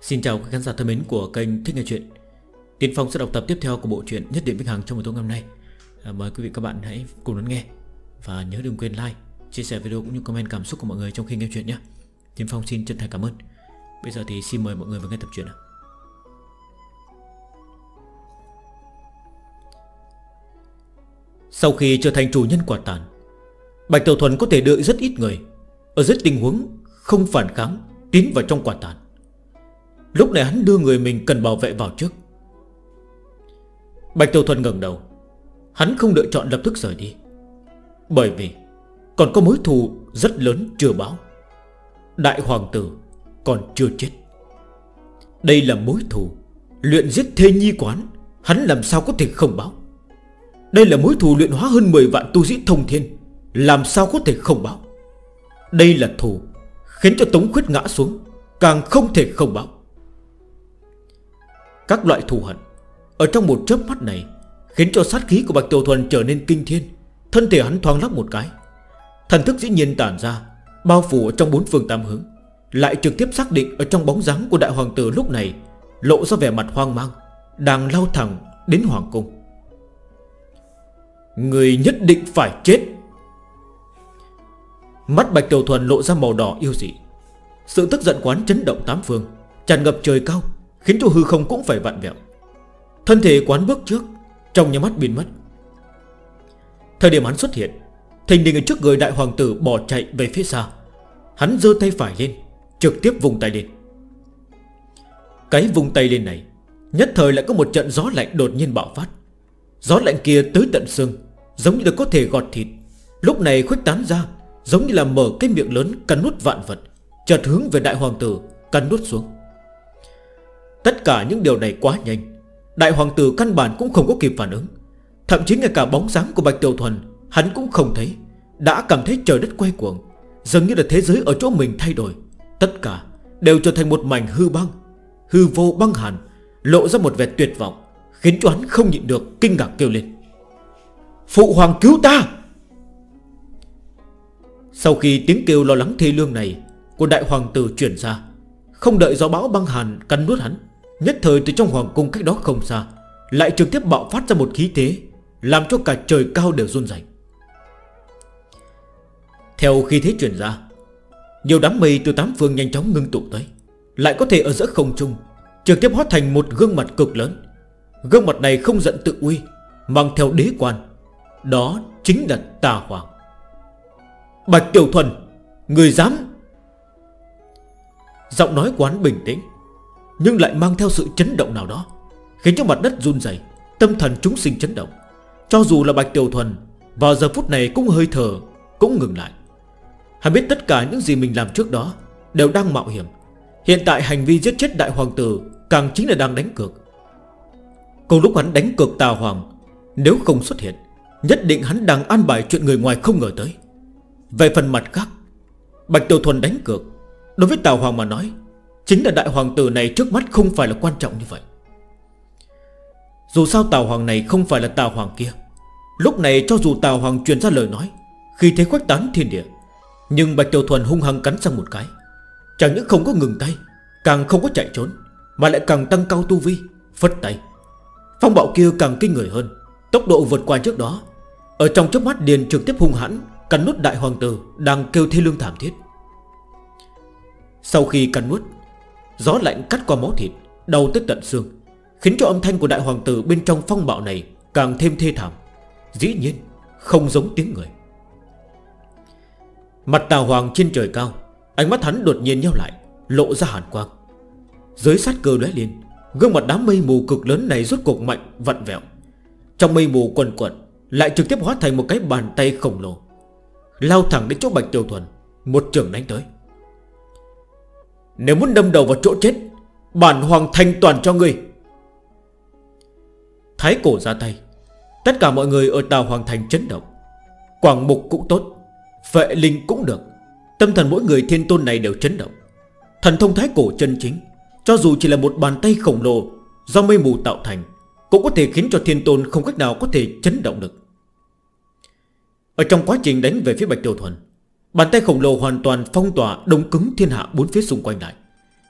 Xin chào các khán giả thân mến của kênh Thích Nghe Chuyện. Tiến Phong sẽ đọc tập tiếp theo của bộ truyện Nhất Điểm Vĩnh Hằng trong một tối ngày hôm nay. À, Mời quý vị các bạn hãy cùng lắng nghe Và nhớ đừng quên like, chia sẻ video cũng như comment cảm xúc của mọi người trong khi nghe chuyện nhé. Tiến Phong xin chân thành cảm ơn. Bây giờ thì xin mời mọi người vào nghe tập truyện ạ Sau khi trở thành chủ nhân quả tàn Bạch Tiểu Thuần có thể đợi rất ít người. Ở rất tình huống không phản kháng Tiến vào trong quả tàn. Lúc này hắn đưa người mình cần bảo vệ vào trước. Bạch Tiêu Thuần ngẩng đầu. Hắn không lựa chọn lập tức rời đi. Bởi vì Còn có mối thù rất lớn chưa báo. Đại Hoàng Tử Còn chưa chết. Đây là mối thù. Luyện giết thê nhi quán, Hắn làm sao có thể không báo? Đây là mối thù luyện hóa hơn 10 vạn tu sĩ thông thiên, Làm sao có thể không báo? Đây là thù Khiến cho Tống Khuyết ngã xuống, Càng không thể không báo. Các loại thù hận. Ở trong một chớp mắt này, Khiến cho sát khí của Bạch Tiểu Thuần trở nên kinh thiên, Thân thể hắn thoáng lắp một cái. Thần thức dĩ nhiên tản ra, Bao phủ ở trong bốn phương tam hướng, Lại trực tiếp xác định ở trong bóng dáng của đại hoàng tử lúc này Lộ ra vẻ mặt hoang mang, Đang lao thẳng đến hoàng cung. Người nhất định phải chết! Mắt Bạch Tiểu Thuần lộ ra màu đỏ yêu dị. Sự tức giận quán chấn động tám phương, Tràn ngập trời cao Khiến cho hư không cũng phải vặn vẹo. Thân thể quán bước trước, Trong nhà mắt biến mất. Thời điểm hắn xuất hiện, Thình đình ở trước người đại hoàng tử bỏ chạy về phía xa. Hắn dơ tay phải lên, Trực tiếp vùng tay lên. Cái vùng tay lên này, Nhất thời lại có một trận gió lạnh đột nhiên bạo phát. Gió lạnh kia tới tận xương, Giống như là có thể gọt thịt. Lúc này khuếch tán ra, Giống như là mở cái miệng lớn cắn nút vạn vật, Chợt hướng về đại hoàng tử cắn nút xuống. Tất cả những điều này quá nhanh. Đại hoàng tử căn bản cũng không có kịp phản ứng. Thậm chí ngay cả bóng dáng của Bạch Tiểu Thuần, Hắn cũng không thấy. Đã cảm thấy trời đất quay cuồng, Dường như là thế giới ở chỗ mình thay đổi. Tất cả đều trở thành một mảnh hư băng. Hư vô băng hàn, Lộ ra một vẻ tuyệt vọng, Khiến cho hắn không nhịn được kinh ngạc kêu lên. Phụ hoàng cứu ta! Sau khi tiếng kêu lo lắng thê lương này Của đại hoàng tử chuyển ra, Không đợi gió bão băng hàn cắn nuốt hắn Nhất thời từ trong hoàng cung cách đó không xa, Lại trực tiếp bạo phát ra một khí thế, Làm cho cả trời cao đều run rẩy. Theo khi thế chuyển ra, Nhiều đám mây từ tám phương nhanh chóng ngưng tụ tới, Lại có thể ở giữa không trung, Trực tiếp hóa thành một gương mặt cực lớn. Gương mặt này không giận tự uy, Mang theo đế quan, Đó chính là tà hoàng. Bạch Tiểu Thuần, Người dám? Giọng nói quán bình tĩnh. Nhưng lại mang theo sự chấn động nào đó, Khiến cho mặt đất run dày Tâm thần chúng sinh chấn động. Cho dù là Bạch Tiểu Thuần, Vào giờ phút này cũng hơi thở, Cũng ngừng lại. Hắn biết tất cả những gì mình làm trước đó Đều đang mạo hiểm. Hiện tại hành vi giết chết đại hoàng tử Càng chính là đang đánh cược. Cùng lúc hắn đánh cược tà hoàng, Nếu không xuất hiện, Nhất định hắn đang an bài chuyện người ngoài không ngờ tới. Về phần mặt khác, Bạch Tiểu Thuần đánh cược. Đối với Tào Hoàng mà nói Chính là đại hoàng tử này trước mắt không phải là quan trọng như vậy. Dù sao tào hoàng này không phải là tào hoàng kia. Lúc này cho dù tào hoàng truyền ra lời nói, Khi thế khuếch tán thiên địa, Nhưng Bạch Tiểu Thuần hung hăng cắn sang một cái. Chẳng những không có ngừng tay, Càng không có chạy trốn, Mà lại càng tăng cao tu vi, Phất tay. Phong bạo kia càng kinh người hơn, Tốc độ vượt qua trước đó. Ở trong chớp mắt liền trực tiếp hung hãn, Cắn nút đại hoàng tử đang kêu thê lương thảm thiết. Sau khi cắn nuốt Gió lạnh cắt qua máu thịt Đầu tới tận xương, Khiến cho âm thanh của đại hoàng tử bên trong phong bạo này Càng thêm thê thảm. Dĩ nhiên, không giống tiếng người. Mặt tà hoàng trên trời cao, Ánh mắt hắn đột nhiên nhau lại, Lộ ra hàn quang. Dưới sát cơ lóe liền Gương mặt đám mây mù cực lớn này rốt cuộc mạnh, vặn vẹo. Trong mây mù quần quần Lại trực tiếp hóa thành một cái bàn tay khổng lồ, Lao thẳng đến chỗ Bạch Tiêu Thuần, Một trường đánh tới. Nếu muốn đâm đầu vào chỗ chết, Bản hoàng thành toàn cho ngươi. Thái cổ ra tay, Tất cả mọi người ở Tàu Hoàng Thành chấn động. Quảng mục cũng tốt, Vệ linh cũng được. Tâm thần mỗi người thiên tôn này đều chấn động. Thần thông thái cổ chân chính, Cho dù chỉ là một bàn tay khổng lồ Do mây mù tạo thành, Cũng có thể khiến cho thiên tôn không cách nào có thể chấn động được. Ở trong quá trình đánh về phía Bạch Tiểu Thuần Bàn tay khổng lồ hoàn toàn phong tỏa Đông cứng thiên hạ bốn phía xung quanh lại.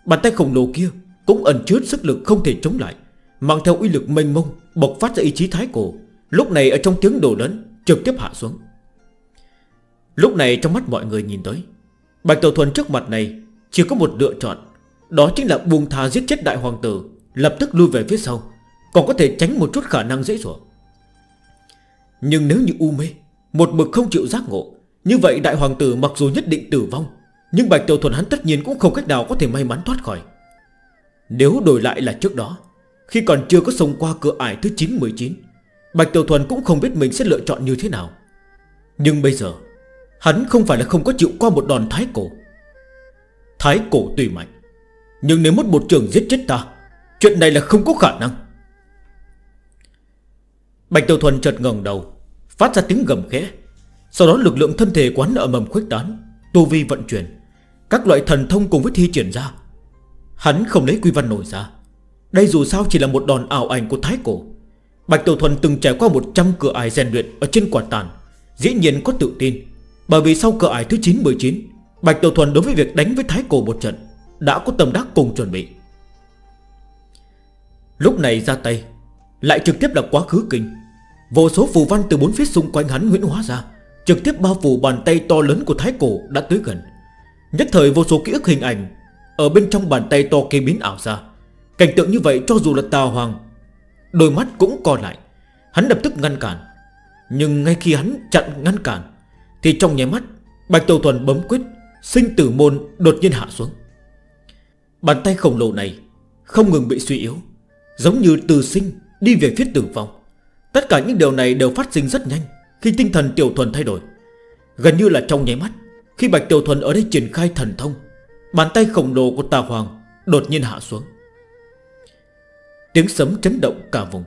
Bàn tay khổng lồ kia Cũng ẩn chứa sức lực không thể chống lại, Mang theo uy lực mênh mông, Bộc phát ra ý chí thái cổ, Lúc này ở trong tiếng đổ lớn trực tiếp hạ xuống. Lúc này trong mắt mọi người nhìn tới, Bạch Tiểu Thuần trước mặt này Chỉ có một lựa chọn, Đó chính là buông thà giết chết đại hoàng tử, Lập tức lui về phía sau, Còn có thể tránh một chút khả năng dễ dàng Nhưng nếu như u mê, Một mực không chịu giác ngộ như vậy đại hoàng tử mặc dù nhất định tử vong, Nhưng bạch tiểu thuần hắn tất nhiên cũng không cách nào có thể may mắn thoát khỏi. Nếu đổi lại là trước đó, Khi còn chưa có xông qua cửa ải thứ 919 Bạch tiểu thuần cũng không biết mình sẽ lựa chọn như thế nào. Nhưng bây giờ, Hắn không phải là không có chịu qua một đòn thái cổ. Thái cổ tùy mạnh, Nhưng nếu mất một trường giết chết ta, Chuyện này là không có khả năng. Bạch Tiểu Thuần chợt ngẩng đầu, Phát ra tiếng gầm khẽ. Sau đó lực lượng thân thể quán nợ mầm khuếch tán, Tu vi vận chuyển. Các loại thần thông cùng với thi triển ra, Hắn không lấy quy văn nổi ra. Đây dù sao chỉ là một đòn ảo ảnh của thái cổ. Bạch Tiểu Thuần từng trải qua 100 cửa ải rèn luyện ở trên quả tàn, Dĩ nhiên có tự tin. Bởi vì sau cửa ải thứ 9-19 Bạch Tiểu Thuần đối với việc đánh với thái cổ một trận Đã có tầm đắc cùng chuẩn bị. Lúc này ra tay, Lại trực tiếp là quá khứ kinh. Vô số phù văn từ bốn phía xung quanh hắn huyễn hóa ra. Trực tiếp bao phủ bàn tay to lớn của thái cổ đã tới gần. Nhất thời vô số ký ức hình ảnh Ở bên trong bàn tay to kia biến ảo ra. Cảnh tượng như vậy cho dù là tà hoàng, Đôi mắt cũng co lại. Hắn lập tức ngăn cản. Nhưng ngay khi hắn chặn ngăn cản, Thì trong nháy mắt, Bạch Tàu Thuần bấm quyết, Sinh tử môn đột nhiên hạ xuống. Bàn tay khổng lồ này Không ngừng bị suy yếu, Giống như từ sinh đi về phía tử vong. Tất cả những điều này đều phát sinh rất nhanh. Khi tinh thần Tiểu Thuần thay đổi. Gần như là trong nháy mắt Khi Bạch Tiểu Thuần ở đây triển khai thần thông Bàn tay khổng lồ của Tà Hoàng Đột nhiên hạ xuống. Tiếng sấm chấn động cả vùng.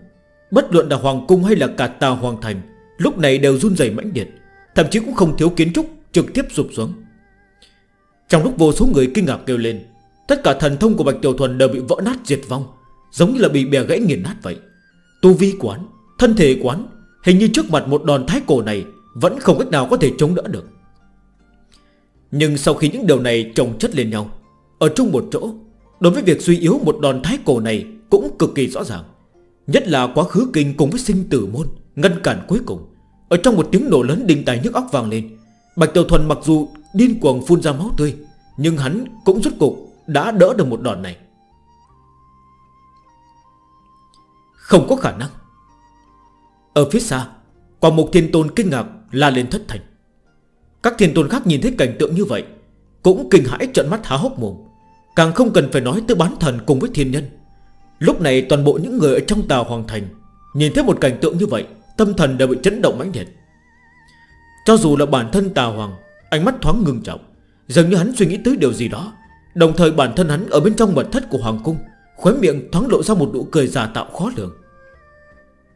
Bất luận là Hoàng Cung hay là cả Tà Hoàng Thành Lúc này đều run dày mãnh liệt Thậm chí cũng không thiếu kiến trúc Trực tiếp rụp xuống. Trong lúc vô số người kinh ngạc kêu lên Tất cả thần thông của Bạch Tiểu Thuần đều bị vỡ nát diệt vong Giống như là bị bè gãy nghiền nát vậy. Tu vi quán, thân thể quán Hình như trước mặt một đòn thái cổ này Vẫn không cách nào có thể chống đỡ được. Nhưng sau khi những điều này chồng chất lên nhau, Ở chung một chỗ, Đối với việc suy yếu một đòn thái cổ này Cũng cực kỳ rõ ràng. Nhất là quá khứ kinh cùng với sinh tử môn, Ngăn cản cuối cùng. Ở trong một tiếng nổ lớn đình tài nhức óc vàng lên, Bạch Tiểu Thuần mặc dù điên cuồng phun ra máu tươi, Nhưng hắn cũng rốt cục đã đỡ được một đòn này. Không có khả năng. Ở phía xa, Quả mục thiên tôn kinh ngạc la lên thất thành. Các thiên tôn khác nhìn thấy cảnh tượng như vậy, Cũng kinh hãi trận mắt há hốc mồm. Càng không cần phải nói tới bán thần cùng với thiên nhân. Lúc này toàn bộ những người ở trong tàu hoàng thành Nhìn thấy một cảnh tượng như vậy, Tâm thần đều bị chấn động mãnh liệt. Cho dù là bản thân tà hoàng, Ánh mắt thoáng ngưng trọng, Dường như hắn suy nghĩ tới điều gì đó. Đồng thời bản thân hắn ở bên trong mật thất của hoàng cung, Khóe miệng thoáng lộ ra một nụ cười giả tạo khó lường.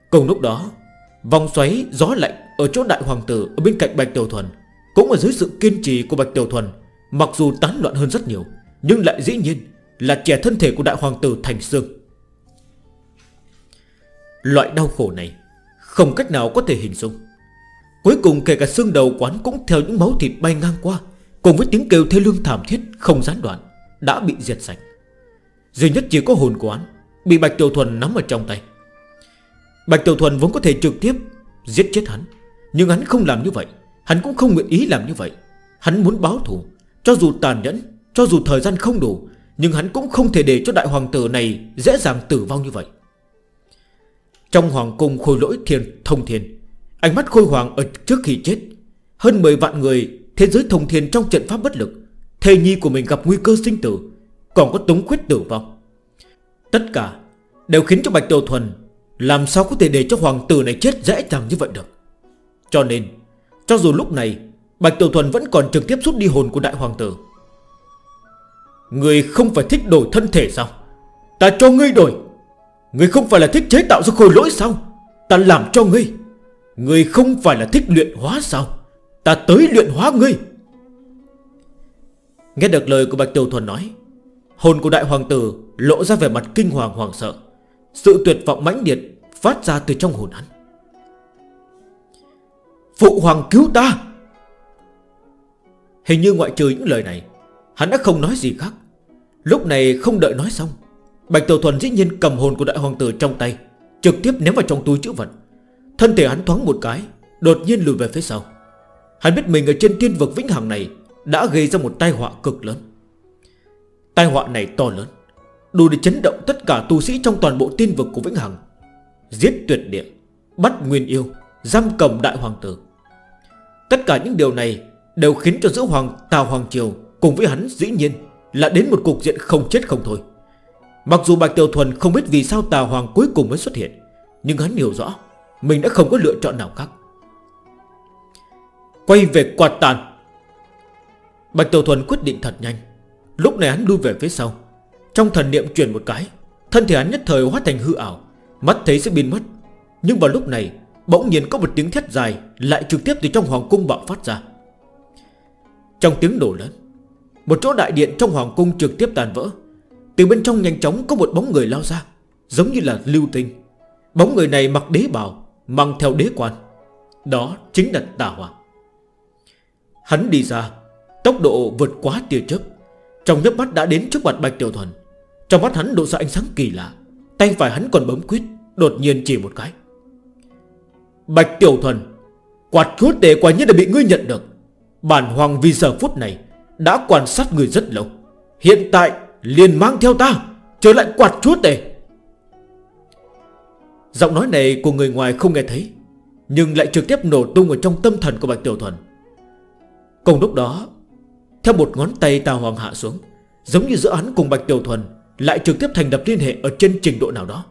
Cùng lúc đó Vòng xoáy gió lạnh ở chỗ đại hoàng tử ở bên cạnh Bạch Tiểu Thuần Cũng ở dưới sự kiên trì của Bạch Tiểu Thuần, Mặc dù tán loạn hơn rất nhiều, Nhưng lại dĩ nhiên là trẻ thân thể của đại hoàng tử thành xương. Loại đau khổ này Không cách nào có thể hình dung. Cuối cùng kể cả xương đầu quán cũng theo những máu thịt bay ngang qua, Cùng với tiếng kêu thê lương thảm thiết không gián đoạn, Đã bị diệt sạch. Duy nhất chỉ có hồn quán Bị Bạch Tiểu Thuần nắm ở trong tay. Bạch Tiểu Thuần vốn có thể trực tiếp Giết chết hắn, Nhưng hắn không làm như vậy. Hắn cũng không nguyện ý làm như vậy. Hắn muốn báo thù. Cho dù tàn nhẫn, Cho dù thời gian không đủ, Nhưng hắn cũng không thể để cho đại hoàng tử này Dễ dàng tử vong như vậy. Trong hoàng cung khôi lỗi thiên, thông thiên. Ánh mắt khôi hoàng ở trước khi chết. Hơn 10 vạn người, Thế giới thông thiên trong trận pháp bất lực. Thề nhi của mình gặp nguy cơ sinh tử, Còn có tống khuyết tử vong. Tất cả đều khiến cho Bạch Tiểu Thuần làm sao có thể để cho hoàng tử này chết dễ dàng như vậy được? Cho nên, Cho dù lúc này, Bạch Tiểu Thuần vẫn còn trực tiếp rút đi hồn của đại hoàng tử. Người không phải thích đổi thân thể sao? Ta cho ngươi đổi. Người không phải là thích chế tạo ra khôi lỗi sao? Ta làm cho ngươi. Người không phải là thích luyện hóa sao? Ta tới luyện hóa ngươi. Nghe được lời của Bạch Tiểu Thuần nói, Hồn của đại hoàng tử lộ ra vẻ mặt kinh hoàng hoàng sợ. Sự tuyệt vọng mãnh liệt Phát ra từ trong hồn hắn. Phụ hoàng cứu ta! Hình như ngoại trừ những lời này, Hắn đã không nói gì khác. Lúc này không đợi nói xong, Bạch Tiểu Thuần dĩ nhiên cầm hồn của đại hoàng tử trong tay, Trực tiếp ném vào trong túi chữ vật. Thân thể hắn thoáng một cái, Đột nhiên lùi về phía sau. Hắn biết mình ở trên thiên vực vĩnh hằng này Đã gây ra một tai họa cực lớn. Tai họa này to lớn. Đủ để chấn động tất cả tu sĩ trong toàn bộ tiên vực của Vĩnh Hằng. Giết tuyệt địa, Bắt nguyên yêu, Giam cầm đại hoàng tử. Tất cả những điều này Đều khiến cho giữa hoàng, Tào Hoàng Triều Cùng với hắn dĩ nhiên Là đến một cục diện không chết không thôi. Mặc dù Bạch Tiểu Thuần không biết vì sao Tào Hoàng cuối cùng mới xuất hiện, Nhưng hắn hiểu rõ Mình đã không có lựa chọn nào khác. Quay về quạt tàn. Bạch Tiểu Thuần quyết định thật nhanh. Lúc này hắn lưu về phía sau trong thần niệm chuyển một cái, Thân thể hắn nhất thời hóa thành hư ảo, Mắt thấy sẽ biến mất. Nhưng vào lúc này, bỗng nhiên có một tiếng thét dài Lại trực tiếp từ trong hoàng cung bạo phát ra. Trong tiếng nổ lớn, Một chỗ đại điện trong hoàng cung trực tiếp tàn vỡ. Từ bên trong nhanh chóng có một bóng người lao ra, Giống như là lưu tinh. Bóng người này mặc đế bào, Mang theo đế quan. Đó chính là tà hoàng Hắn đi ra, Tốc độ vượt quá tia chấp Trong nhấp mắt đã đến trước mặt Bạch Tiểu Thuần trong mắt hắn độ ra ánh sáng kỳ lạ, Tay phải hắn còn bấm quyết, Đột nhiên chỉ một cái. Bạch Tiểu thần, Quạt chúa tể quả nhiên đã bị ngươi nhận được. Bản hoàng vì giờ phút này Đã quan sát người rất lâu. Hiện tại liền mang theo ta, Trở lại quạt chuốt tể Giọng nói này của người ngoài không nghe thấy, Nhưng lại trực tiếp nổ tung ở trong tâm thần của Bạch Tiểu Thuần Cùng lúc đó, Theo một ngón tay tà hoàng hạ xuống, Giống như giữa hắn cùng Bạch Tiểu Thuần lại trực tiếp thành đập liên hệ ở trên trình độ nào đó.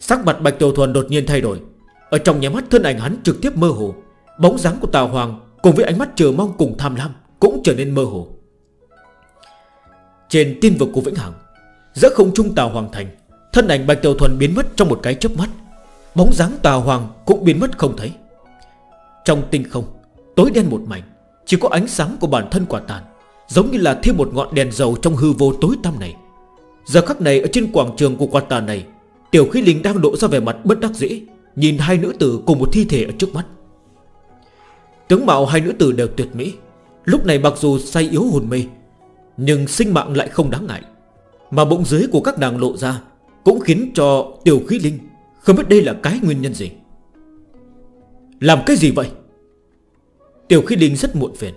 Sắc mặt Bạch Tiểu Thuần đột nhiên thay đổi. Ở trong nhà mắt thân ảnh hắn trực tiếp mơ hồ. Bóng dáng của Tào Hoàng Cùng với ánh mắt chờ mong cùng tham lam Cũng trở nên mơ hồ. Trên tin vực của Vĩnh Hằng, Giữa không trung Tào Hoàng thành, Thân ảnh Bạch Tiểu Thuần biến mất trong một cái chớp mắt. Bóng dáng Tào Hoàng cũng biến mất không thấy. Trong tinh không, Tối đen một mảnh, Chỉ có ánh sáng của bản thân quả tàn, Giống như là thêm một ngọn đèn dầu trong hư vô tối tăm này. Giờ khắc này, ở trên quảng trường của quan tà này, Tiểu khí linh đang lộ ra về mặt bất đắc dĩ, Nhìn hai nữ tử cùng một thi thể ở trước mắt. Tướng mạo hai nữ tử đều tuyệt mỹ, Lúc này mặc dù say yếu hồn mê, Nhưng sinh mạng lại không đáng ngại, Mà bụng dưới của các nàng lộ ra Cũng khiến cho tiểu khí linh Không biết đây là cái nguyên nhân gì. Làm cái gì vậy? Tiểu khí linh rất muộn phiền.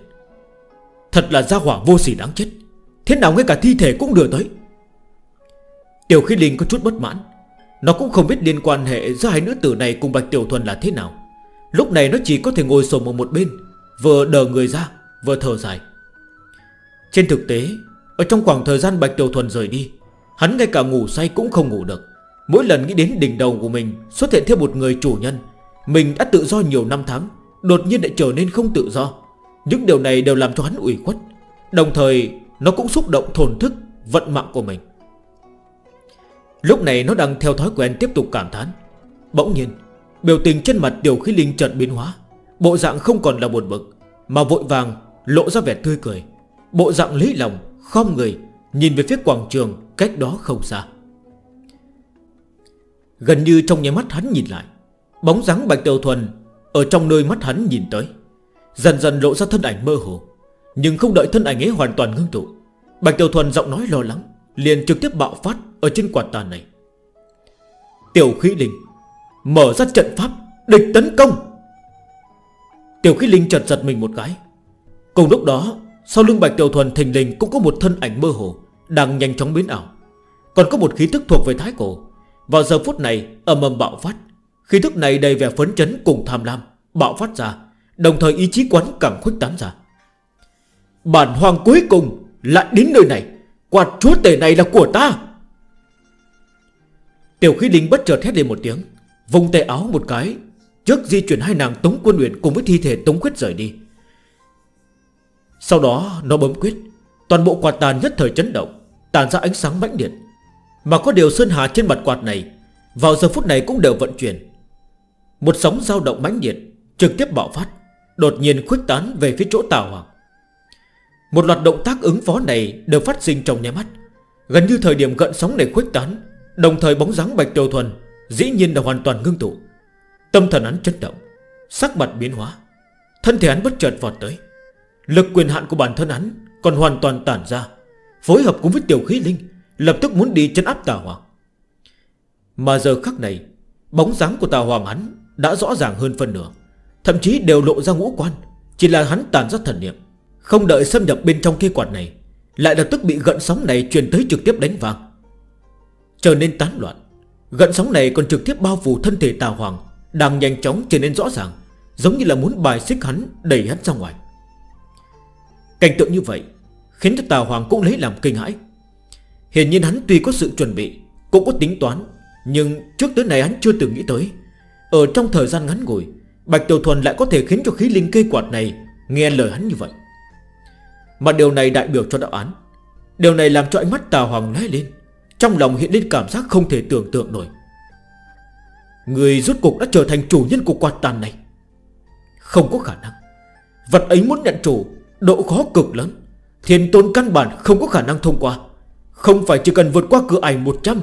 Thật là gia hỏa vô sỉ đáng chết, Thế nào ngay cả thi thể cũng đưa tới. Tiểu khí linh có chút bất mãn. Nó cũng không biết liên quan hệ giữa hai nữ tử này cùng Bạch Tiểu Thuần là thế nào. Lúc này nó chỉ có thể ngồi sồm ở một bên, Vừa đờ người ra, Vừa thở dài. Trên thực tế, Ở trong khoảng thời gian Bạch Tiểu Thuần rời đi, Hắn ngay cả ngủ say cũng không ngủ được. Mỗi lần nghĩ đến đỉnh đầu của mình Xuất hiện thêm một người chủ nhân, Mình đã tự do nhiều năm tháng, Đột nhiên lại trở nên không tự do. Những điều này đều làm cho hắn ủy khuất. Đồng thời, nó cũng xúc động thổn thức, Vận mạng của mình. Lúc này nó đang theo thói quen tiếp tục cảm thán. Bỗng nhiên, Biểu tình trên mặt tiểu khí linh chợt biến hóa. Bộ dạng không còn là buồn bực, Mà vội vàng lộ ra vẻ tươi cười. Bộ dạng lý lòng, Khom người, Nhìn về phía quảng trường Cách đó không xa. Gần như trong nháy mắt hắn nhìn lại, Bóng dáng Bạch Tiểu Thuần Ở trong nơi mắt hắn nhìn tới. Dần dần lộ ra thân ảnh mơ hồ, Nhưng không đợi thân ảnh ấy hoàn toàn ngưng tụ, Bạch Tiểu Thuần giọng nói lo lắng. Liền trực tiếp bạo phát Ở trên quả tàn này. Tiểu khí linh Mở ra trận pháp Địch tấn công. Tiểu khí linh chợt giật mình một cái. Cùng lúc đó, Sau lưng bạch tiểu thuần thình lình Cũng có một thân ảnh mơ hồ Đang nhanh chóng biến ảo. Còn có một khí thức thuộc về thái cổ. Vào giờ phút này ầm ầm bạo phát. Khí thức này đầy vẻ phấn chấn cùng tham lam Bạo phát ra, Đồng thời ý chí quán càng khuếch tán ra. Bản hoàng cuối cùng lại đến nơi này. Quạt chúa tể này là của ta. Tiểu khí linh bất chợt hét lên một tiếng Vùng tay áo một cái, Trước di chuyển hai nàng Tống Quân Uyển Cùng với thi thể Tống Quyết rời đi. Sau đó, nó bấm quyết, Toàn bộ quạt tàn nhất thời chấn động, Tàn ra ánh sáng mãnh liệt. Mà có điều sơn hà trên mặt quạt này, Vào giờ phút này cũng đều vận chuyển. Một sóng dao động mãnh liệt, Trực tiếp bạo phát, Đột nhiên khuếch tán về phía chỗ tàu hoàng. Một loạt động tác ứng phó này đều phát sinh trong nháy mắt. Gần như thời điểm gợn sóng này khuếch tán, Đồng thời bóng dáng Bạch Tiêu Thuần Dĩ nhiên là hoàn toàn ngưng tụ. Tâm thần hắn chấn động, Sắc mặt biến hóa, Thân thể hắn bất chợt vọt tới. Lực quyền hạn của bản thân hắn còn hoàn toàn tản ra, Phối hợp cùng với tiểu khí linh, Lập tức muốn đi chân áp tà hoàng Mà giờ khắc này, Bóng dáng của tà hoàng hắn đã rõ ràng hơn phần nửa, Thậm chí đều lộ ra ngũ quan, Chỉ là hắn tàn ra thần niệm. Không đợi xâm nhập bên trong kia quạt này, Lại lập tức bị gận sóng này truyền tới trực tiếp đánh vang Trở nên tán loạn Gận sóng này còn trực tiếp bao phủ thân thể tà hoàng, Đang nhanh chóng trở nên rõ ràng, Giống như là muốn bài xích hắn, Đẩy hắn ra ngoài. Cảnh tượng như vậy Khiến cho tà hoàng cũng lấy làm kinh hãi. Hiển nhiên hắn tuy có sự chuẩn bị, Cũng có tính toán, Nhưng trước tới này hắn chưa từng nghĩ tới. Ở trong thời gian ngắn ngủi, Bạch Tiểu Thuần lại có thể khiến cho khí linh cây quạt này Nghe lời hắn như vậy. Mà điều này đại biểu cho đạo án. Điều này làm cho ánh mắt tà hoàng lóe lên, Trong lòng hiện lên cảm giác không thể tưởng tượng nổi. Người rốt cuộc đã trở thành chủ nhân của quạt tàn này. Không có khả năng. Vật ấy muốn nhận chủ, Độ khó cực lớn. Thiên tôn căn bản không có khả năng thông qua. Không phải chỉ cần vượt qua cửa ảnh 100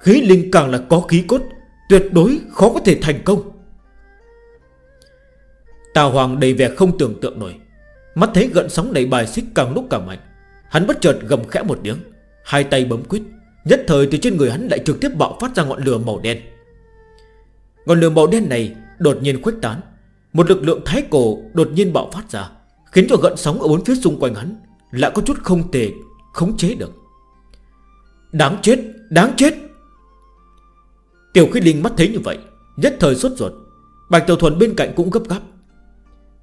Khí linh càng là có khí cốt, Tuyệt đối khó có thể thành công. Tà Hoàng đầy vẻ không tưởng tượng nổi. Mắt thấy gận sóng này bài xích càng lúc càng mạnh. Hắn bất chợt gầm khẽ một tiếng Hai tay bấm quyết. Nhất thời từ trên người hắn lại trực tiếp bạo phát ra ngọn lửa màu đen. Ngọn lửa màu đen này đột nhiên khuếch tán. Một lực lượng thái cổ đột nhiên bạo phát ra Khiến cho gận sóng ở bốn phía xung quanh hắn Lại có chút không thể khống chế được. Đáng chết, đáng chết! Tiểu khí linh mắt thấy như vậy Nhất thời sốt ruột. Bạch Tiểu Thuần bên cạnh cũng gấp gáp.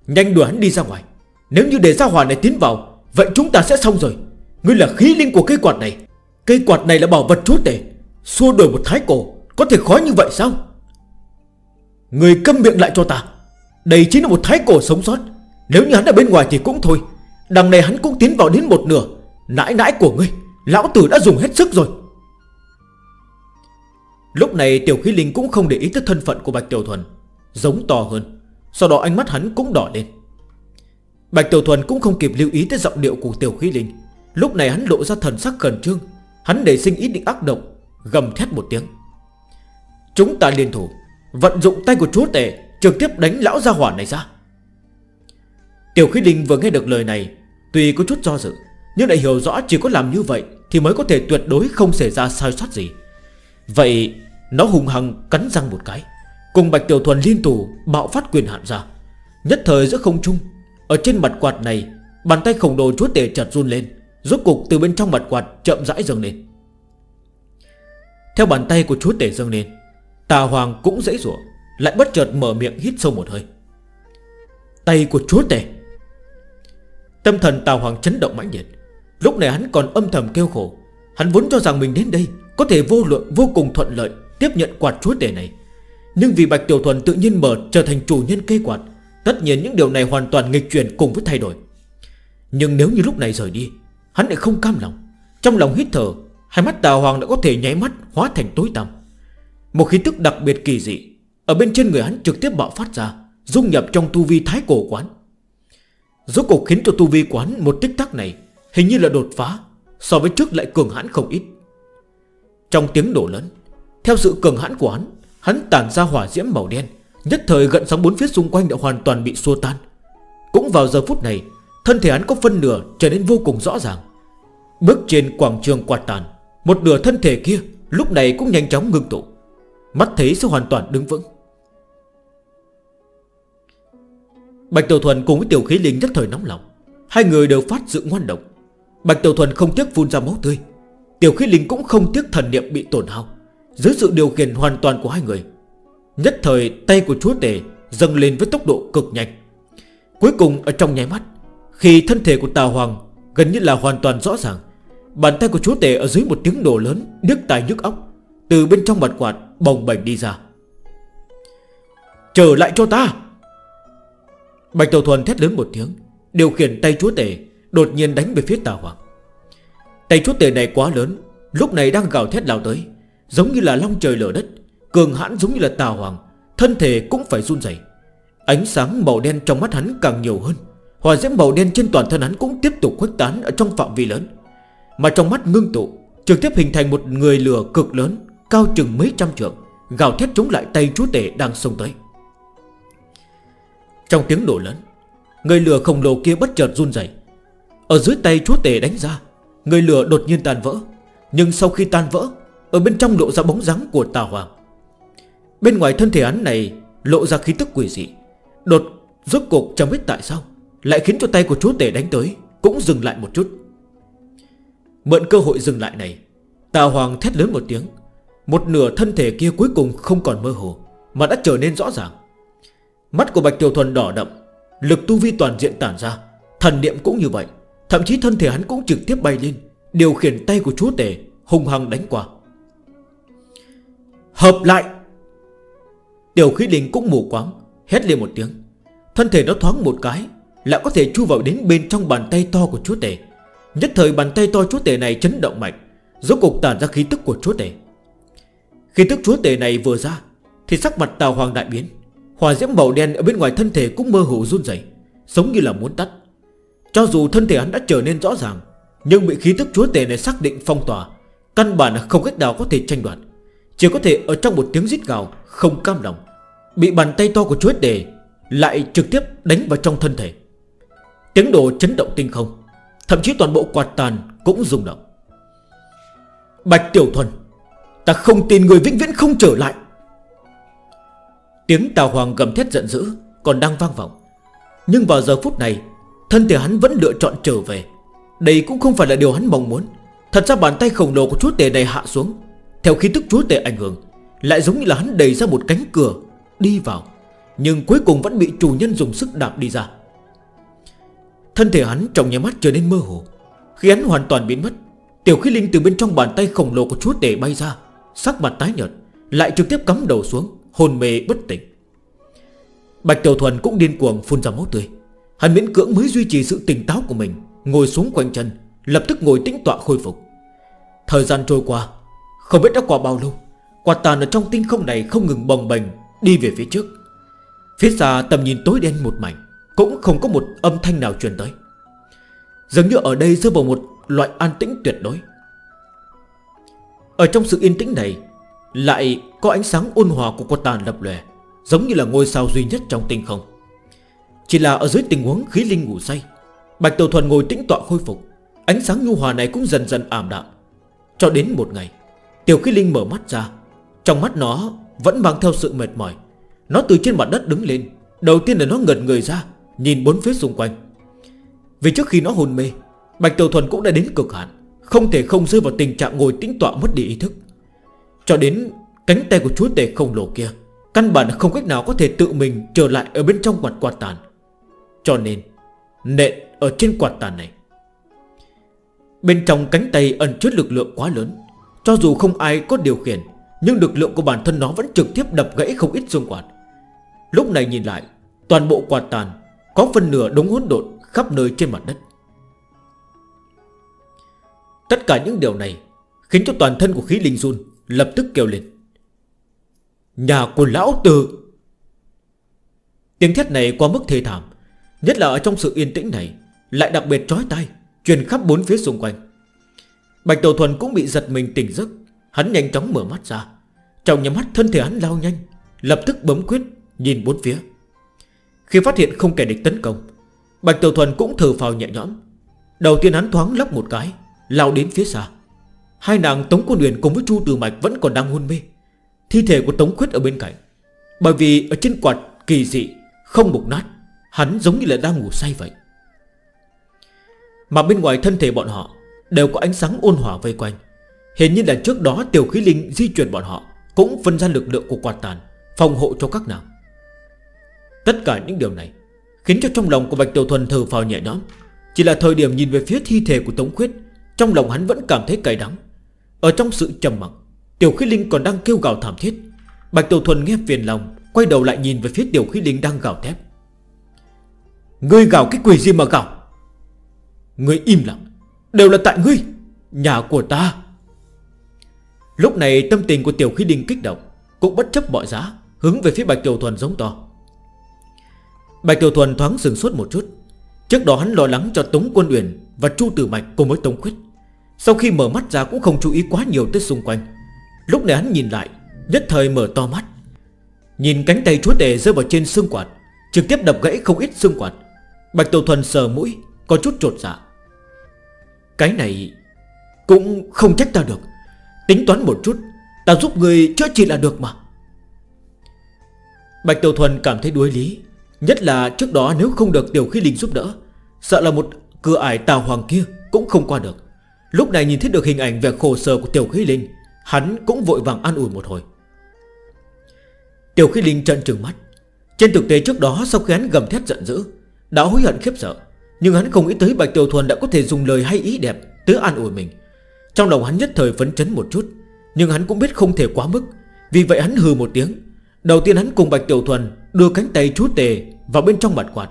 Nhanh đuổi hắn đi ra ngoài. Nếu như để gia hỏa này tiến vào, Vậy chúng ta sẽ xong rồi. Ngươi là khí linh của cây quạt này. Cây quạt này là bảo vật chúa tể, Xua đuổi một thái cổ, Có thể khó như vậy sao? Người câm miệng lại cho ta. Đây chính là một thái cổ sống sót. Nếu như hắn ở bên ngoài thì cũng thôi. Đằng này hắn cũng tiến vào đến một nửa. Nãi nãi của ngươi, Lão tử đã dùng hết sức rồi. Lúc này tiểu khí linh cũng không để ý tới thân phận của Bạch Tiểu Thuần. Giống to hơn. Sau đó ánh mắt hắn cũng đỏ lên. Bạch Tiểu Thuần cũng không kịp lưu ý tới giọng điệu của Tiểu Khí Linh. Lúc này hắn lộ ra thần sắc khẩn trương. Hắn để sinh ý định ác độc, Gầm thét một tiếng. Chúng ta liên thủ, Vận dụng tay của chúa tể, Trực tiếp đánh lão gia hỏa này ra. Tiểu khí linh vừa nghe được lời này, Tuy có chút do dự, Nhưng lại hiểu rõ chỉ có làm như vậy Thì mới có thể tuyệt đối không xảy ra sai sót gì. Vậy, nó hùng hằng cắn răng một cái, Cùng Bạch Tiểu Thuần liên thủ Bạo phát quyền hạn ra, Nhất thời giữa không trung ở trên mặt quạt này, Bàn tay khổng lồ chúa tể chợt run lên, Rốt cục từ bên trong mặt quạt chậm rãi dâng lên. Theo bàn tay của chúa tể dâng lên, Tà hoàng cũng dễ dụa Lại bất chợt mở miệng hít sâu một hơi. Tay của chúa tể! Tâm thần tà hoàng chấn động mãnh liệt. Lúc này hắn còn âm thầm kêu khổ. Hắn vốn cho rằng mình đến đây Có thể vô lượng vô cùng thuận lợi Tiếp nhận quạt chúa tể này. Nhưng vì Bạch Tiểu Thuần tự nhiên mở trở thành chủ nhân cây quạt Tất nhiên những điều này hoàn toàn nghịch chuyển cùng với thay đổi. Nhưng nếu như lúc này rời đi, Hắn lại không cam lòng. Trong lòng hít thở, Hai mắt tào hoàng đã có thể nháy mắt hóa thành tối tăm. Một khí tức đặc biệt kỳ dị, Ở bên trên người hắn trực tiếp bạo phát ra, Dung nhập trong tu vi thái cổ quán. Rốt cuộc khiến cho tu vi quán Một tích tắc này hình như là đột phá So với trước lại cường hãn không ít. Trong tiếng đổ lớn, Theo sự cường hãn của hắn Hắn tản ra hỏa diễm màu đen Nhất thời gận sóng bốn phía xung quanh đã hoàn toàn bị xua tan. Cũng vào giờ phút này, Thân thể hắn có phân nửa trở nên vô cùng rõ ràng. Bước trên quảng trường quạt tàn, Một nửa thân thể kia Lúc này cũng nhanh chóng ngưng tụ. Mắt thấy sẽ hoàn toàn đứng vững. Bạch Tiểu Thuần cùng với Tiểu Khí Linh nhất thời nóng lòng. Hai người đều phát sự ngoan động Bạch Tiểu Thuần không tiếc phun ra máu tươi. Tiểu Khí Linh cũng không tiếc thần niệm bị tổn hao. Dưới sự điều khiển hoàn toàn của hai người Nhất thời tay của chúa tể Dâng lên với tốc độ cực nhanh. Cuối cùng ở trong nháy mắt, Khi thân thể của Tà Hoàng Gần như là hoàn toàn rõ ràng, Bàn tay của chúa tể ở dưới một tiếng nổ lớn Nước tài nhức óc Từ bên trong mặt quạt bồng bềnh đi ra. Trở lại cho ta! Bạch Tàu Thuần thét lớn một tiếng, Điều khiển tay chúa tể Đột nhiên đánh về phía Tà Hoàng. Tay chúa tể này quá lớn, Lúc này đang gào thét lao tới, Giống như là long trời lở đất Cường hãn giống như là tà hoàng, Thân thể cũng phải run rẩy. Ánh sáng màu đen trong mắt hắn càng nhiều hơn. Hòa diễm màu đen trên toàn thân hắn cũng tiếp tục khuếch tán ở trong phạm vi lớn. Mà trong mắt ngưng tụ, Trực tiếp hình thành một người lửa cực lớn, Cao chừng mấy trăm trượng, Gào thét chống lại tay chúa tể đang xông tới. Trong tiếng nổ lớn, Người lửa khổng lồ kia bất chợt run dày Ở dưới tay chúa tể đánh ra, Người lửa đột nhiên tan vỡ. Nhưng sau khi tan vỡ, Ở bên trong lộ ra bóng dáng của tà hoàng Bên ngoài thân thể hắn này Lộ ra khí tức quỷ dị. Đột, rốt cuộc chẳng biết tại sao, Lại khiến cho tay của chúa tể đánh tới, Cũng dừng lại một chút. Mượn cơ hội dừng lại này, Tà Hoàng thét lớn một tiếng. Một nửa thân thể kia cuối cùng không còn mơ hồ, Mà đã trở nên rõ ràng. Mắt của Bạch Tiểu Thuần đỏ đậm, Lực tu vi toàn diện tản ra, Thần niệm cũng như vậy. Thậm chí thân thể hắn cũng trực tiếp bay lên, Điều khiển tay của chúa tể hùng hăng đánh qua. Hợp lại Tiểu khí linh cũng mù quáng, Hét lên một tiếng. Thân thể nó thoáng một cái, Lại có thể chui vào đến bên trong bàn tay to của chúa tể. Nhất thời bàn tay to chúa tể này chấn động mạnh, Rốt cục tản ra khí tức của chúa tể. Khí tức chúa tể này vừa ra, Thì sắc mặt tàu hoàng đại biến. Hòa diễm màu đen ở bên ngoài thân thể cũng mơ hồ run dày Giống như là muốn tắt. Cho dù thân thể hắn đã trở nên rõ ràng, Nhưng bị khí tức chúa tể này xác định phong tỏa, Căn bản là không cách nào có thể tranh đoạt. Chỉ có thể ở trong một tiếng rít gào Không cam lòng. Bị bàn tay to của chúa đề Lại trực tiếp đánh vào trong thân thể. Tiếng đồ chấn động tinh không, Thậm chí toàn bộ quạt tàn cũng rung động. Bạch Tiểu Thuần, Ta không tin người vĩnh viễn không trở lại. Tiếng Tào Hoàng gầm thét giận dữ Còn đang vang vọng. Nhưng vào giờ phút này, Thân thể hắn vẫn lựa chọn trở về. Đây cũng không phải là điều hắn mong muốn. Thật ra bàn tay khổng lồ của chú tề này hạ xuống theo khí tức chúa tệ ảnh hưởng, Lại giống như là hắn đẩy ra một cánh cửa, Đi vào. Nhưng cuối cùng vẫn bị chủ nhân dùng sức đạp đi ra. Thân thể hắn trong nhà mắt trở nên mơ hồ. Khi hắn hoàn toàn biến mất, Tiểu khí linh từ bên trong bàn tay khổng lồ của chúa tể bay ra, Sắc mặt tái nhợt, Lại trực tiếp cắm đầu xuống, Hồn mê bất tỉnh. Bạch Tiểu Thuần cũng điên cuồng phun ra máu tươi. Hắn miễn cưỡng mới duy trì sự tỉnh táo của mình, Ngồi xuống quanh chân, Lập tức ngồi tĩnh tọa khôi phục. Thời gian trôi qua không biết đã qua bao lâu quạt tàn ở trong tinh không này không ngừng bồng bềnh, Đi về phía trước. Phía xa tầm nhìn tối đen một mảnh, Cũng không có một âm thanh nào truyền tới. Giống như ở đây rơi vào một loại an tĩnh tuyệt đối. Ở trong sự yên tĩnh này, Lại có ánh sáng ôn hòa của quạt tàn lập lòe, Giống như là ngôi sao duy nhất trong tinh không. Chỉ là ở dưới tình huống khí linh ngủ say, Bạch Tiểu Thuần ngồi tĩnh tọa khôi phục, Ánh sáng nhu hòa này cũng dần dần ảm đạm. Cho đến một ngày Tiểu khí linh mở mắt ra. Trong mắt nó vẫn mang theo sự mệt mỏi. Nó từ trên mặt đất đứng lên. Đầu tiên là nó ngật người ra, Nhìn bốn phía xung quanh. Vì trước khi nó hôn mê, Bạch Tiểu Thuần cũng đã đến cực hạn, Không thể không rơi vào tình trạng ngồi tĩnh tọa mất đi ý thức. Cho đến cánh tay của chúa tể không lộ kia, Căn bản không cách nào có thể tự mình trở lại ở bên trong quạt quạt tàn. Cho nên, Nện ở trên quạt tàn này. Bên trong cánh tay ẩn chứa lực lượng quá lớn. Cho dù không ai có điều khiển, Nhưng lực lượng của bản thân nó vẫn trực tiếp đập gãy không ít xương quạt. Lúc này nhìn lại, Toàn bộ quạt tàn, Có phần nửa đống hỗn độn khắp nơi trên mặt đất. Tất cả những điều này Khiến cho toàn thân của khí linh run Lập tức kêu lên. Nhà của lão tử! Tiếng thét này qua mức thê thảm, Nhất là ở trong sự yên tĩnh này, Lại đặc biệt trói tay Truyền khắp bốn phía xung quanh. Bạch Đầu Thuần cũng bị giật mình tỉnh giấc. Hắn nhanh chóng mở mắt ra. Trong nhà mắt, thân thể hắn lao nhanh, Lập tức bấm quyết, nhìn bốn phía. Khi phát hiện không kẻ địch tấn công, Bạch Tiểu Thuần cũng thở phào nhẹ nhõm. Đầu tiên hắn thoáng lấp một cái, Lao đến phía xa. Hai nàng Tống Quân Uyển cùng với Chu Từ Mạch vẫn còn đang hôn mê. Thi thể của Tống Quyết ở bên cạnh. Bởi vì ở trên quạt kỳ dị, Không mục nát, Hắn giống như là đang ngủ say vậy. Mà bên ngoài thân thể bọn họ Đều có ánh sáng ôn hòa vây quanh. Hiện nhiên là trước đó tiểu khí linh di chuyển bọn họ, Cũng phân ra lực lượng của quạt tàn, Phòng hộ cho các nàng. Tất cả những điều này Khiến cho trong lòng của Bạch Tiểu Thuần thở vào nhẹ nhõm. Chỉ là thời điểm nhìn về phía thi thể của Tống Khuyết, Trong lòng hắn vẫn cảm thấy cay đắng. Ở trong sự trầm mặc, Tiểu khí linh còn đang kêu gào thảm thiết. Bạch Tiểu Thuần nghe phiền lòng, Quay đầu lại nhìn về phía tiểu khí linh đang gào thép Ngươi gào cái quỷ gì mà gào? Ngươi im lặng. Đều là tại ngươi, Nhà của ta. Lúc này tâm tình của tiểu khí đinh kích động, Cũng bất chấp mọi giá, Hướng về phía Bạch Tiểu Thuần giống to. Bạch Tiểu Thuần thoáng sừng suốt một chút. Trước đó hắn lo lắng cho Tống Quân Uyển Và Chu Tử Mạch cùng với Tống Khuyết. Sau khi mở mắt ra cũng không chú ý quá nhiều tới xung quanh. Lúc này hắn nhìn lại, Nhất thời mở to mắt. Nhìn cánh tay chúa tề rơi vào trên xương quạt, Trực tiếp đập gãy không ít xương quạt. Bạch Tiểu Thuần sờ mũi, Có chút trột dạ. Cái này Cũng không trách ta được. Tính toán một chút, Ta giúp người chữa trị là được mà. Bạch Tiểu Thuần cảm thấy đuối lý, Nhất là trước đó nếu không được Tiểu Khí Linh giúp đỡ, Sợ là một cửa ải tàu hoàng kia Cũng không qua được. Lúc này nhìn thấy được hình ảnh về khổ sở của Tiểu Khí Linh, Hắn cũng vội vàng an ủi một hồi. Tiểu Khí Linh trận trừng mắt. Trên thực tế trước đó sau khi hắn gầm thét giận dữ, Đã hối hận khiếp sợ. Nhưng hắn không nghĩ tới Bạch Tiểu Thuần đã có thể dùng lời hay ý đẹp tứ an ủi mình. Trong lòng hắn nhất thời phấn chấn một chút, Nhưng hắn cũng biết không thể quá mức. Vì vậy hắn hừ một tiếng. Đầu tiên hắn cùng Bạch Tiểu Thuần đưa cánh tay chú tề vào bên trong mặt quạt.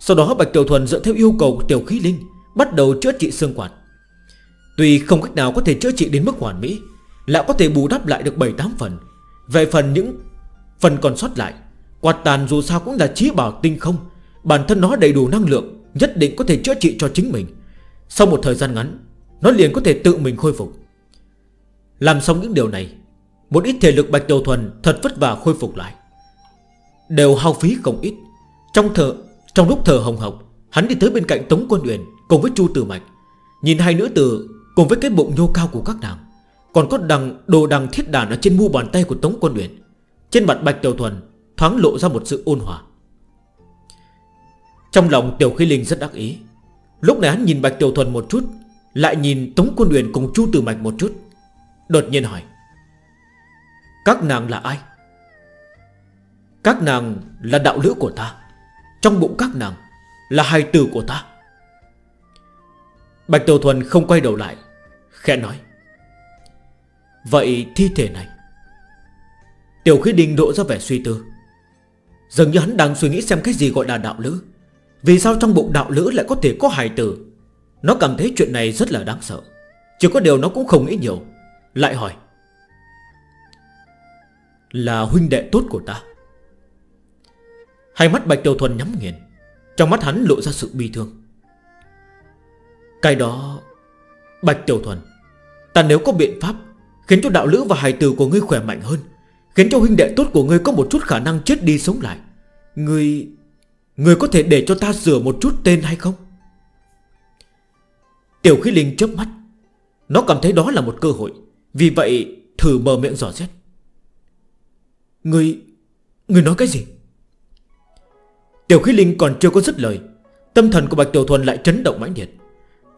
Sau đó Bạch Tiểu Thuần dựa theo yêu cầu của Tiểu Khí Linh, Bắt đầu chữa trị xương quạt. Tuy không cách nào có thể chữa trị đến mức hoàn mỹ, Lại có thể bù đắp lại được 7-8 phần. Về phần những phần còn sót lại, Quạt tàn dù sao cũng là trí bảo tinh không, Bản thân nó đầy đủ năng lượng. Nhất định có thể chữa trị cho chính mình. Sau một thời gian ngắn, Nó liền có thể tự mình khôi phục. Làm xong những điều này, Một ít thể lực Bạch Đầu Thuần thật vất vả khôi phục lại. Đều hao phí không ít. Trong thờ trong lúc thờ hồng học, Hắn đi tới bên cạnh Tống Quân Uyển Cùng với Chu Tử Mạch, Nhìn hai nữ tử cùng với cái bụng nhô cao của các nàng. Còn có đằng, đồ đằng thiết đàn Ở trên mu bàn tay của Tống Quân Uyển. Trên mặt Bạch đầu Thuần thoáng lộ ra một sự ôn hòa. Trong lòng Tiểu Khí Linh rất đắc ý. Lúc này hắn nhìn Bạch Tiểu Thuần một chút, Lại nhìn Tống Quân Uyển cùng Chu Tử Mạch một chút. Đột nhiên hỏi, Các nàng là ai? Các nàng là đạo lữ của ta. Trong bụng các nàng Là hai tử của ta. Bạch Tiểu Thuần không quay đầu lại, Khẽ nói, Vậy thi thể này Tiểu khí đình độ ra vẻ suy tư. Dường như hắn đang suy nghĩ xem cái gì gọi là đạo lữ. Vì sao trong bụng đạo lữ lại có thể có hài tử? Nó cảm thấy chuyện này rất là đáng sợ. Chỉ có điều nó cũng không nghĩ nhiều. Lại hỏi, Là huynh đệ tốt của ta? Hai mắt Bạch tiểu Thuần nhắm nghiền, Trong mắt hắn lộ ra sự bi thương. Cái đó, Bạch Tiểu Thuần, Ta nếu có biện pháp Khiến cho đạo lữ và hài tử của ngươi khỏe mạnh hơn, Khiến cho huynh đệ tốt của ngươi có một chút khả năng chết đi sống lại, Ngươi Người có thể để cho ta rửa một chút tên hay không? Tiểu khí linh chớp mắt. Nó cảm thấy đó là một cơ hội. Vì vậy, thử mở miệng dò xét. Người Người nói cái gì? Tiểu khí linh còn chưa có dứt lời, Tâm thần của Bạch Tiểu Thuần lại chấn động mãnh liệt.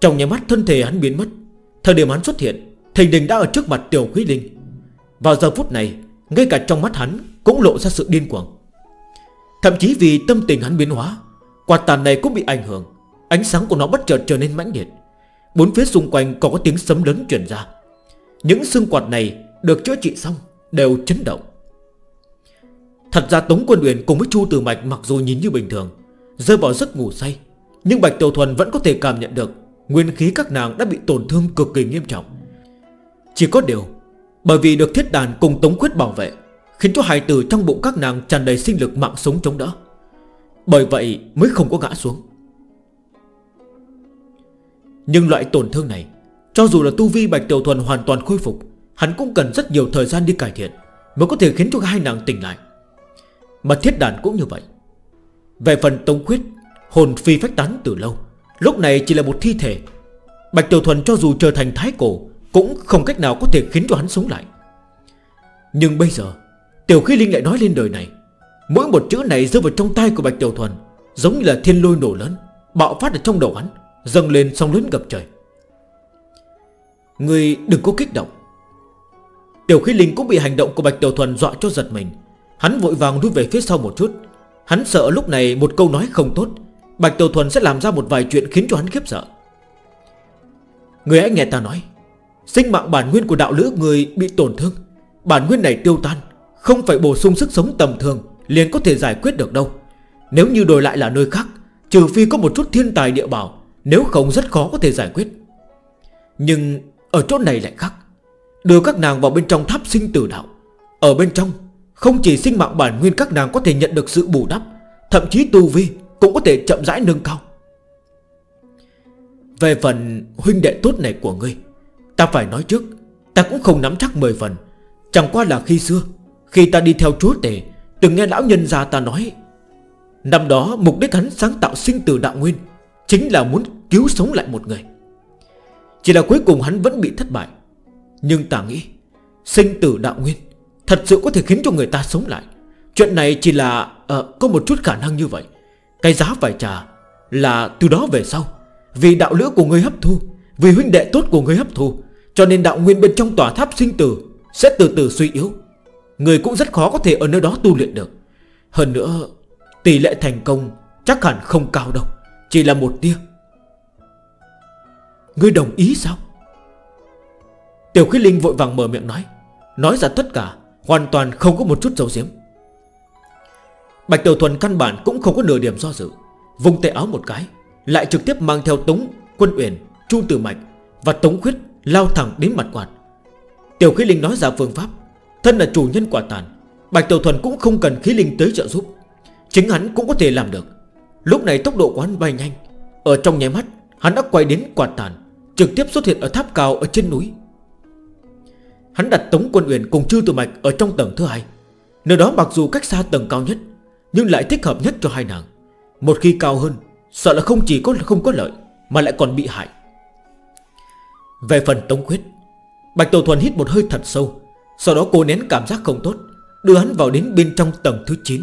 Trong nhà mắt, thân thể hắn biến mất. Thời điểm hắn xuất hiện, Thình đình đã ở trước mặt Tiểu khí linh. Vào giờ phút này, Ngay cả trong mắt hắn cũng lộ ra sự điên cuồng. Thậm chí vì tâm tình hắn biến hóa Quạt tàn này cũng bị ảnh hưởng. Ánh sáng của nó bất chợt trở nên mãnh liệt. Bốn phía xung quanh còn có tiếng sấm lớn chuyển ra. Những xương quạt này Được chữa trị xong, đều chấn động. Thật ra Tống Quân Uyển cùng với Chu Tử Mạch Mặc dù nhìn như bình thường Rơi vào giấc ngủ say, Nhưng Bạch Tiểu Thuần vẫn có thể cảm nhận được Nguyên khí các nàng đã bị tổn thương cực kỳ nghiêm trọng. Chỉ có điều, Bởi vì được thiết đàn cùng Tống Quyết bảo vệ Khiến cho hài tử trong bụng các nàng tràn đầy sinh lực mạng sống chống đỡ. Bởi vậy mới không có ngã xuống. Nhưng loại tổn thương này, Cho dù là tu vi Bạch Tiểu Thuần hoàn toàn khôi phục, Hắn cũng cần rất nhiều thời gian đi cải thiện Mới có thể khiến cho hai nàng tỉnh lại. Mà thiết đàn cũng như vậy. Về phần tông khuyết, Hồn phi phách tán từ lâu, Lúc này chỉ là một thi thể. Bạch Tiểu Thuần cho dù trở thành thái cổ, Cũng không cách nào có thể khiến cho hắn sống lại. Nhưng bây giờ Tiểu khí linh lại nói lên đời này, Mỗi một chữ này rơi vào trong tay của Bạch Tiểu Thuần, Giống như là thiên lôi nổ lớn, Bạo phát ở trong đầu hắn, Dâng lên song lớn ngập trời. Người đừng có kích động. Tiểu khí linh cũng bị hành động của Bạch Tiểu Thuần dọa cho giật mình. Hắn vội vàng rút về phía sau một chút. Hắn sợ lúc này một câu nói không tốt, Bạch Tiểu Thuần sẽ làm ra một vài chuyện khiến cho hắn khiếp sợ. Người hãy nghe ta nói, Sinh mạng bản nguyên của đạo lữ người bị tổn thương, Bản nguyên này tiêu tan không phải bổ sung sức sống tầm thường Liền có thể giải quyết được đâu. Nếu như đổi lại là nơi khác, Trừ phi có một chút thiên tài địa bảo, Nếu không rất khó có thể giải quyết. Nhưng ở chỗ này lại khác. Đưa các nàng vào bên trong tháp sinh tử đạo. Ở bên trong, Không chỉ sinh mạng bản nguyên các nàng có thể nhận được sự bù đắp, Thậm chí tu vi Cũng có thể chậm rãi nâng cao. Về phần huynh đệ tốt này của ngươi, Ta phải nói trước, Ta cũng không nắm chắc 10 phần. Chẳng qua là khi xưa khi ta đi theo chúa tể Từng nghe lão nhân già ta nói Năm đó mục đích hắn sáng tạo sinh tử đạo nguyên Chính là muốn cứu sống lại một người. Chỉ là cuối cùng hắn vẫn bị thất bại. Nhưng ta nghĩ Sinh tử đạo nguyên Thật sự có thể khiến cho người ta sống lại. Chuyện này chỉ là à, Có một chút khả năng như vậy. Cái giá phải trả là từ đó về sau. Vì đạo lửa của người hấp thu Vì huynh đệ tốt của người hấp thu Cho nên đạo nguyên bên trong tòa tháp sinh tử Sẽ từ từ suy yếu. Người cũng rất khó có thể ở nơi đó tu luyện được. Hơn nữa, Tỷ lệ thành công chắc hẳn không cao đâu. Chỉ là một tia. Ngươi đồng ý sao? Tiểu khí linh vội vàng mở miệng nói. Nói ra tất cả, Hoàn toàn không có một chút dấu diếm Bạch Tiểu Thuần căn bản cũng không có nửa điểm do dự. Vùng tay áo một cái, Lại trực tiếp mang theo Tống Quân Uyển, Chu Tử Mạch Và Tống Khuyết lao thẳng đến mặt quạt. Tiểu khí linh nói ra phương pháp. Thân là chủ nhân quả tàn, Bạch Tiểu Thuần cũng không cần khí linh tới trợ giúp. Chính hắn cũng có thể làm được. Lúc này tốc độ của hắn bay nhanh. Ở trong nháy mắt, hắn đã quay đến quả tàn, Trực tiếp xuất hiện ở tháp cao ở trên núi. Hắn đặt Tống Quân Uyển cùng Chư Tử Mạch ở trong tầng thứ hai. Nơi đó mặc dù cách xa tầng cao nhất, Nhưng lại thích hợp nhất cho hai nàng. Một khi cao hơn, Sợ là không chỉ có, không có lợi, Mà lại còn bị hại. Về phần Tống Quyết Bạch Tổ Thuần hít một hơi thật sâu. Sau đó cô nén cảm giác không tốt, Đưa hắn vào đến bên trong tầng thứ 9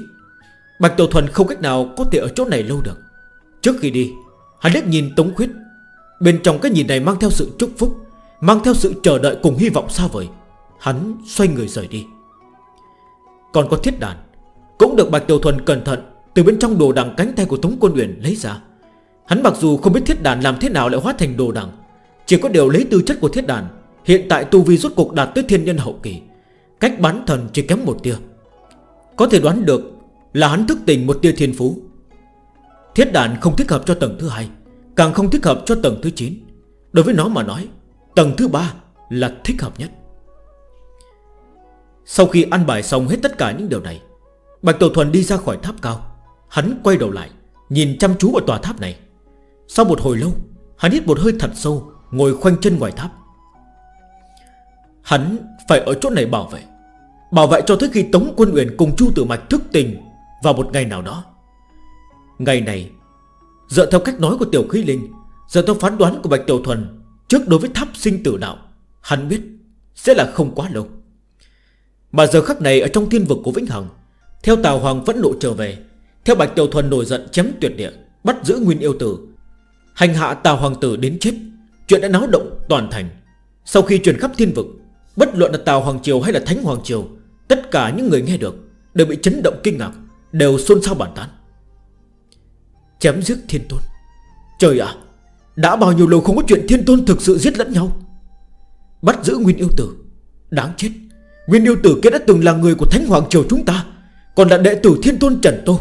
Bạch Tiểu Thuần không cách nào có thể ở chỗ này lâu được. Trước khi đi, Hắn liếc nhìn Tống Khuyết. Bên trong cái nhìn này mang theo sự chúc phúc, Mang theo sự chờ đợi cùng hy vọng sao vời. Hắn xoay người rời đi. Còn có thiết đàn, Cũng được Bạch Tiểu Thuần cẩn thận Từ bên trong đồ đằng cánh tay của Tống Quân Uyển lấy ra. Hắn mặc dù không biết thiết đàn làm thế nào lại hóa thành đồ đằng, Chỉ có điều lấy tư chất của thiết đàn Hiện tại tu vi rốt cuộc đạt tới thiên nhân hậu kỳ, Cách bán thần chỉ kém một tia. Có thể đoán được Là hắn thức tình một tia thiên phú. Thiết đạn không thích hợp cho tầng thứ hai, Càng không thích hợp cho tầng thứ 9 Đối với nó mà nói, Tầng thứ ba là thích hợp nhất. Sau khi ăn bài xong hết tất cả những điều này, Bạch Tổ Thuần đi ra khỏi tháp cao. Hắn quay đầu lại, Nhìn chăm chú vào tòa tháp này. Sau một hồi lâu, Hắn hít một hơi thật sâu, Ngồi khoanh chân ngoài tháp. Hắn phải ở chỗ này bảo vệ Bảo vệ cho tới khi Tống Quân Uyển cùng Chu Tử Mạch thức tình Vào một ngày nào đó. Ngày này, Dựa theo cách nói của Tiểu Khí Linh, Dựa theo phán đoán của Bạch Tiểu Thuần, Trước đối với tháp sinh tử đạo, Hắn biết sẽ là không quá lâu. Mà giờ khắc này ở trong thiên vực của Vĩnh Hằng, Theo Tào Hoàng vẫn nộ trở về, Theo Bạch Tiểu Thuần nổi giận chém tuyệt địa, Bắt giữ Nguyên Yêu Tử, Hành hạ Tào Hoàng Tử đến chết, Chuyện đã náo động toàn thành. Sau khi truyền khắp thiên vực Bất luận là Tào Hoàng Triều hay là Thánh Hoàng Triều, Tất cả những người nghe được Đều bị chấn động kinh ngạc, Đều xôn xao bản tán. Chém giết thiên tôn. Trời ạ, Đã bao nhiêu lâu không có chuyện thiên tôn thực sự giết lẫn nhau? Bắt giữ Nguyên Yêu Tử. Đáng chết, Nguyên Yêu Tử kia đã từng là người của Thánh Hoàng Triều chúng ta, Còn là đệ tử thiên tôn Trần Tô,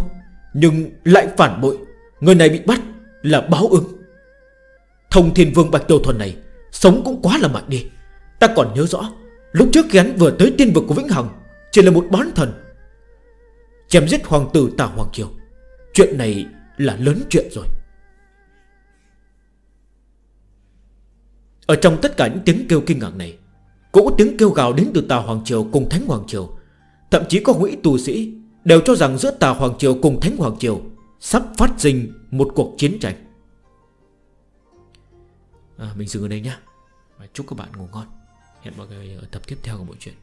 Nhưng lại phản bội, Người này bị bắt là báo ứng. Thông thiên vương Bạch Tiêu Thuần này Sống cũng quá là mạnh đi. Ta còn nhớ rõ Lúc trước khi hắn vừa tới tiên vực của Vĩnh Hằng Chỉ là một bán thần. Chém giết hoàng tử Tà Hoàng Kiều Chuyện này là lớn chuyện rồi. Ở trong tất cả những tiếng kêu kinh ngạc này Cũng có tiếng kêu gào đến từ Tà Hoàng Triều cùng Thánh Hoàng Triều. Thậm chí có quỹ tù sĩ Đều cho rằng giữa Tà Hoàng Triều cùng Thánh Hoàng Triều Sắp phát sinh một cuộc chiến tranh. À, Mình dừng ở đây nhé Chúc các bạn ngủ ngon. Hẹn mọi người ở tập tiếp theo của bộ truyện.